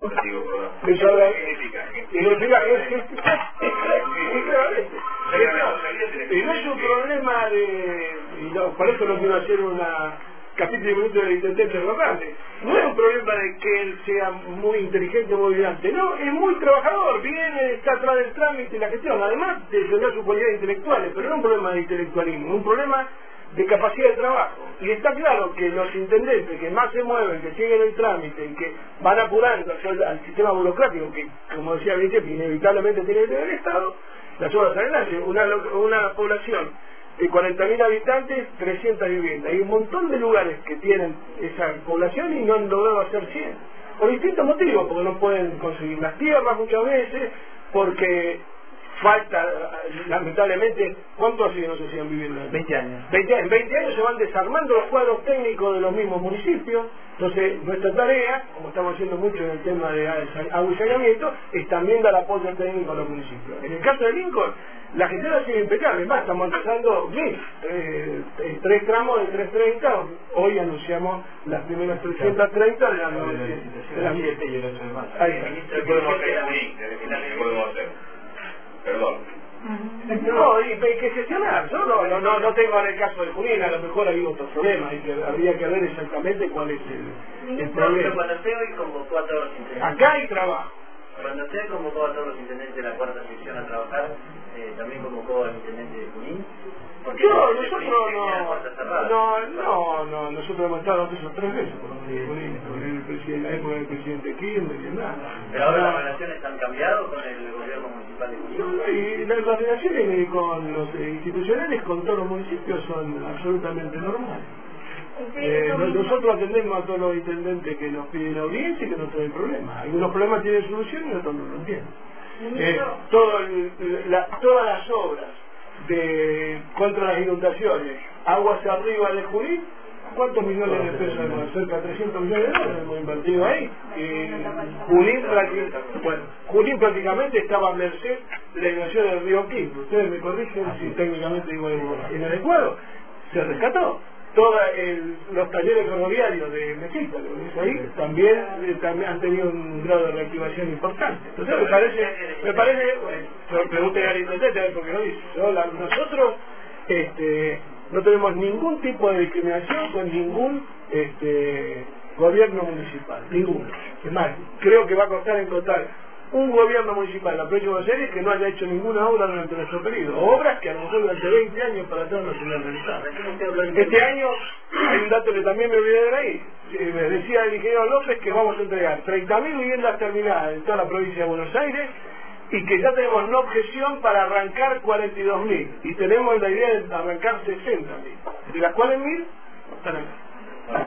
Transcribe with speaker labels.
Speaker 1: No es un problema de... Por eso no quiero hacer una capítulo de minutos de intendente Rodante. No es un problema de que él sea muy inteligente muy brillante. No, es muy trabajador, viene, está atrás del trámite y la gestión. Además de tener sus cualidades intelectuales, pero no es un problema de intelectualismo, es un problema de capacidad de trabajo. Y está claro que los intendentes que más se mueven, que siguen el trámite y que van apurando al, al sistema burocrático, que como decía Vinci, inevitablemente tiene que tener el Estado, las obras adelante. Una, una población de 40.000 habitantes, 300 viviendas. Hay un montón de lugares que tienen esa población y no han logrado hacer 100. Por distintos motivos, porque no pueden conseguir las tierras muchas veces, porque falta, lamentablemente, ¿cuánto hace que no se sigan viviendo?
Speaker 2: 20 años.
Speaker 1: 20 en 20 años se van desarmando los cuadros técnicos de los mismos municipios. Entonces, nuestra tarea, como estamos haciendo mucho en el tema de agua y saneamiento, es también dar apoyo técnico a los municipios. En el caso de Lincoln, la gestión ha sido impecable. Más, estamos empezando bien. Eh, tres tramos de 330. Hoy anunciamos las primeras 330 de la nueva- de la-
Speaker 2: Siete y el ocho de marzo.
Speaker 1: Ahí está.
Speaker 3: ¿Qué podemos
Speaker 1: No, y hay que gestionar. Yo no, no, no, no tengo en el caso de Junín, a lo mejor hay otros problemas. Hay que, habría que ver exactamente cuál es el, el problema.
Speaker 4: cuando usted hoy convocó a todos los intendentes,
Speaker 1: Acá hay trabajo.
Speaker 4: cuando usted convocó a todos los intendentes de la cuarta sección a trabajar, eh, también convocó al intendente de Junín. Porque
Speaker 1: No, nosotros no, no, no, no, nosotros hemos estado tres veces con el, presidente, en la época del presidente Kirchner y nada.
Speaker 4: Pero ahora las relaciones han cambiado con el
Speaker 1: Las relaciones con los eh, institucionales con todos los municipios son absolutamente normales. Eh, no- nosotros atendemos a todos los intendentes que nos piden audiencia y que no tienen problemas. Algunos problemas tienen solución y otros no lo tienen. Eh, todo el- la- todas las obras de contra las inundaciones, aguas arriba de Junín, ¿cuántos millones de pesos hemos? Cerca de 300 millones de dólares hemos invertido ahí. Y Junín, bueno, Junín prácticamente estaba a merced de la inundación del río Quinto. Ustedes me corrigen si técnicamente digo inadecuado. Se rescató todos los talleres ferroviarios de dice ahí, también, eh, también han tenido un grado de reactivación importante. Entonces me parece, me parece, bueno, pregunté al intendente a ver por qué lo dice. Nosotros este, no tenemos ningún tipo de discriminación con ningún este, gobierno municipal, ninguno. Es más, creo que va a costar encontrar un gobierno municipal la Buenos Aires que no haya hecho ninguna obra durante nuestro periodo. Obras que a lo mejor durante 20 años para atrás no se le han realizado. Este año hay un dato que también me olvidé de ahí. Eh, decía el ingeniero López que vamos a entregar 30.000 viviendas terminadas en toda la provincia de Buenos Aires y que ya tenemos una objeción para arrancar 42.000 y tenemos la idea de arrancar 60.000. De las cuales 1.000 están.